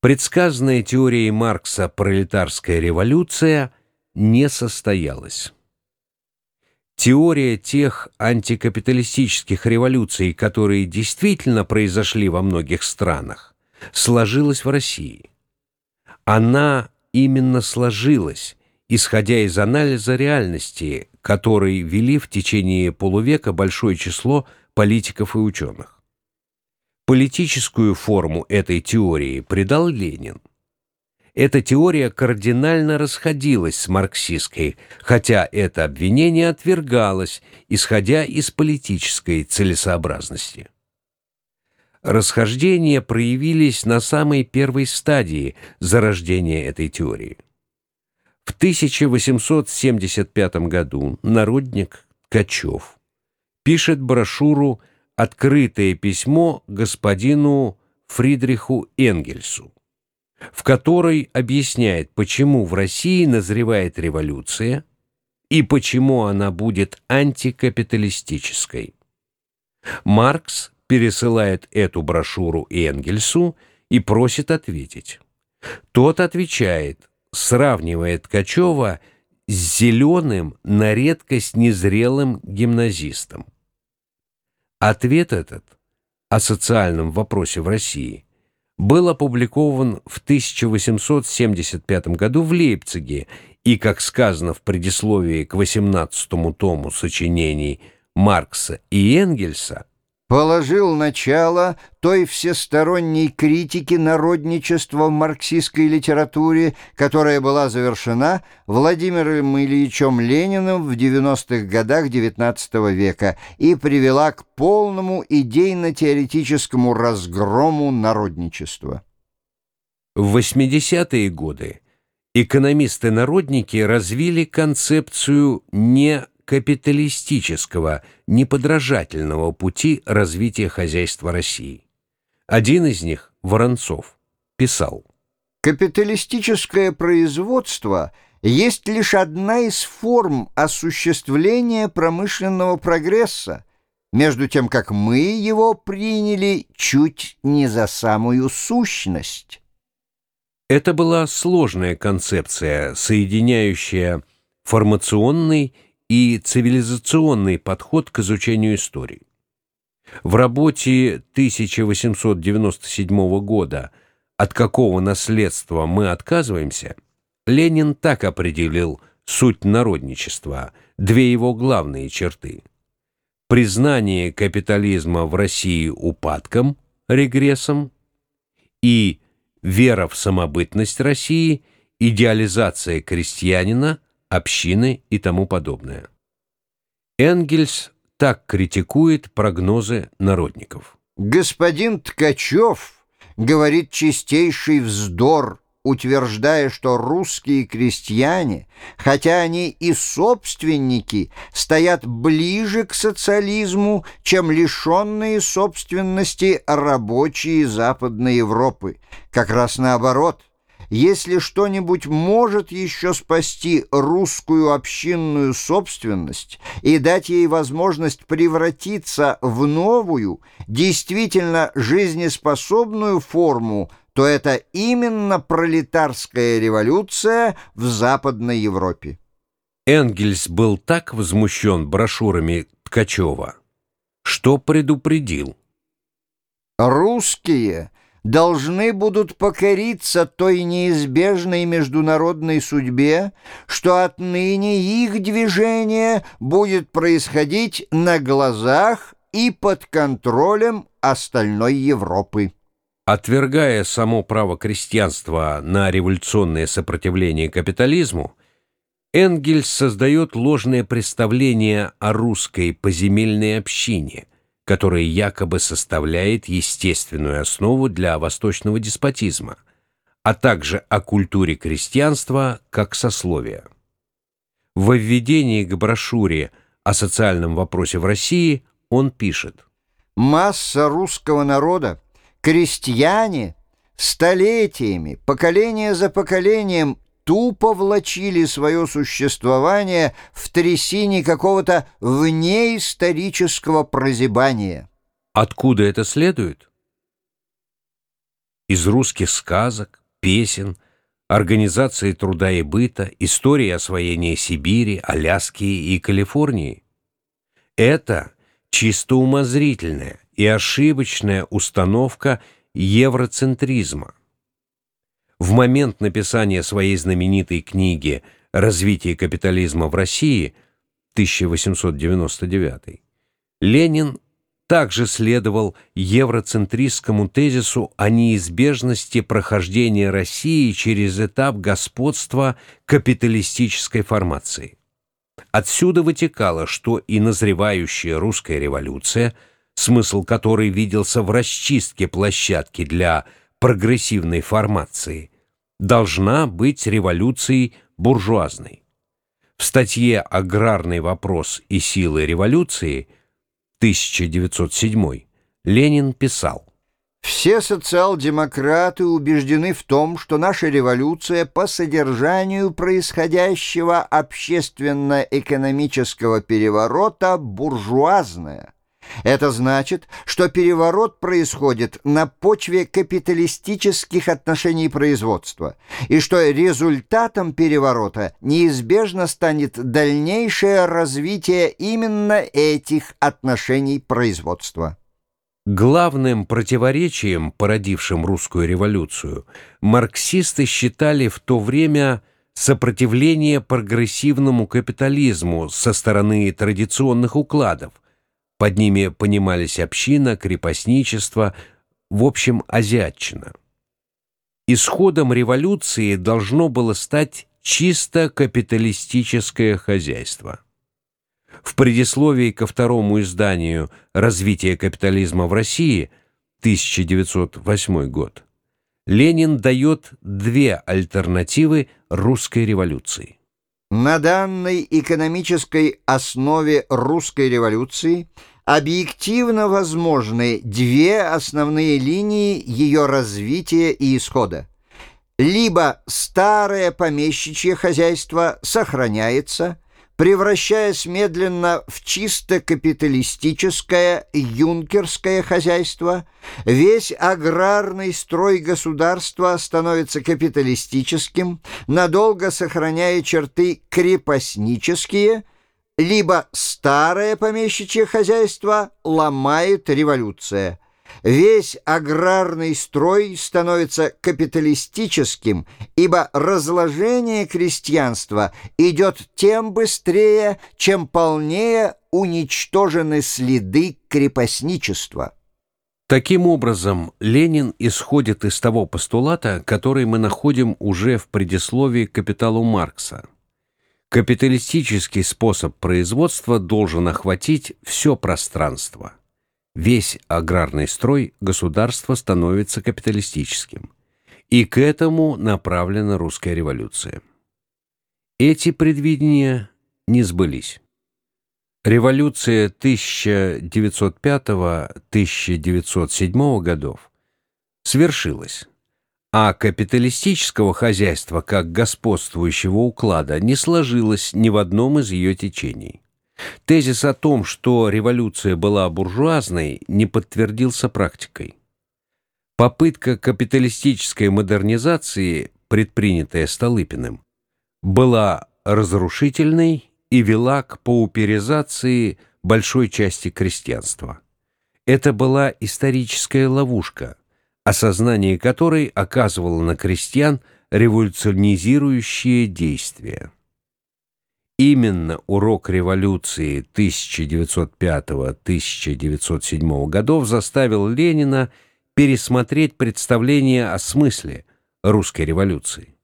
Предсказанная теорией Маркса пролетарская революция не состоялась. Теория тех антикапиталистических революций, которые действительно произошли во многих странах, сложилась в России. Она именно сложилась, исходя из анализа реальности, который вели в течение полувека большое число политиков и ученых. Политическую форму этой теории придал Ленин. Эта теория кардинально расходилась с марксистской, хотя это обвинение отвергалось, исходя из политической целесообразности. Расхождения проявились на самой первой стадии зарождения этой теории. В 1875 году народник Ткачев пишет брошюру открытое письмо господину Фридриху Энгельсу, в которой объясняет, почему в России назревает революция и почему она будет антикапиталистической. Маркс пересылает эту брошюру Энгельсу и просит ответить. Тот отвечает, сравнивая Ткачева с зеленым, на редкость незрелым гимназистом. Ответ этот о социальном вопросе в России был опубликован в 1875 году в Лейпциге и, как сказано в предисловии к 18 тому сочинений Маркса и Энгельса, положил начало той всесторонней критике народничества в марксистской литературе, которая была завершена Владимиром Ильичем Лениным в 90-х годах XIX века и привела к полному идейно-теоретическому разгрому народничества. В 80-е годы экономисты-народники развили концепцию не капиталистического, неподражательного пути развития хозяйства России. Один из них, Воронцов, писал «Капиталистическое производство есть лишь одна из форм осуществления промышленного прогресса, между тем как мы его приняли чуть не за самую сущность». Это была сложная концепция, соединяющая формационный и цивилизационный подход к изучению истории. В работе 1897 года «От какого наследства мы отказываемся» Ленин так определил суть народничества, две его главные черты. Признание капитализма в России упадком, регрессом и вера в самобытность России, идеализация крестьянина – общины и тому подобное. Энгельс так критикует прогнозы народников. «Господин Ткачев говорит чистейший вздор, утверждая, что русские крестьяне, хотя они и собственники, стоят ближе к социализму, чем лишенные собственности рабочие Западной Европы. Как раз наоборот, если что-нибудь может еще спасти русскую общинную собственность и дать ей возможность превратиться в новую, действительно жизнеспособную форму, то это именно пролетарская революция в Западной Европе. Энгельс был так возмущен брошюрами Ткачева, что предупредил. «Русские должны будут покориться той неизбежной международной судьбе, что отныне их движение будет происходить на глазах и под контролем остальной Европы. Отвергая само право крестьянства на революционное сопротивление капитализму, Энгельс создает ложное представление о русской поземельной общине – который якобы составляет естественную основу для восточного деспотизма, а также о культуре крестьянства как сословия. В введении к брошюре о социальном вопросе в России он пишет «Масса русского народа, крестьяне, столетиями, поколение за поколением тупо влачили свое существование в трясине какого-то внеисторического прозябания. Откуда это следует? из русских сказок, песен, организации труда и быта, истории освоения Сибири, Аляски и Калифорнии. Это чисто умозрительная и ошибочная установка евроцентризма. В момент написания своей знаменитой книги «Развитие капитализма в России» 1899 Ленин также следовал евроцентристскому тезису о неизбежности прохождения России через этап господства капиталистической формации. Отсюда вытекало, что и назревающая русская революция, смысл которой виделся в расчистке площадки для прогрессивной формации, должна быть революцией буржуазной. В статье «Аграрный вопрос и силы революции» 1907 Ленин писал все социал-демократы убеждены в том, что наша революция по содержанию происходящего общественно-экономического переворота буржуазная. Это значит, что переворот происходит на почве капиталистических отношений производства, и что результатом переворота неизбежно станет дальнейшее развитие именно этих отношений производства. Главным противоречием, породившим русскую революцию, марксисты считали в то время сопротивление прогрессивному капитализму со стороны традиционных укладов. Под ними понимались община, крепостничество, в общем, азиатчина. Исходом революции должно было стать чисто капиталистическое хозяйство. В предисловии ко второму изданию «Развитие капитализма в России» 1908 год Ленин дает две альтернативы русской революции. На данной экономической основе русской революции объективно возможны две основные линии ее развития и исхода. Либо старое помещичье хозяйство сохраняется – превращаясь медленно в чисто капиталистическое юнкерское хозяйство, весь аграрный строй государства становится капиталистическим, надолго сохраняя черты крепостнические, либо старое помещичье хозяйство ломает революция – Весь аграрный строй становится капиталистическим, ибо разложение крестьянства идет тем быстрее, чем полнее уничтожены следы крепостничества. Таким образом, Ленин исходит из того постулата, который мы находим уже в предисловии к «Капиталу Маркса». Капиталистический способ производства должен охватить все пространство весь аграрный строй государства становится капиталистическим. И к этому направлена русская революция. Эти предвидения не сбылись. Революция 1905-1907 годов свершилась, а капиталистического хозяйства как господствующего уклада не сложилось ни в одном из ее течений. Тезис о том, что революция была буржуазной, не подтвердился практикой. Попытка капиталистической модернизации, предпринятая Столыпиным, была разрушительной и вела к пауперизации большой части крестьянства. Это была историческая ловушка, осознание которой оказывало на крестьян революционизирующие действия. Именно урок революции 1905-1907 годов заставил Ленина пересмотреть представление о смысле русской революции.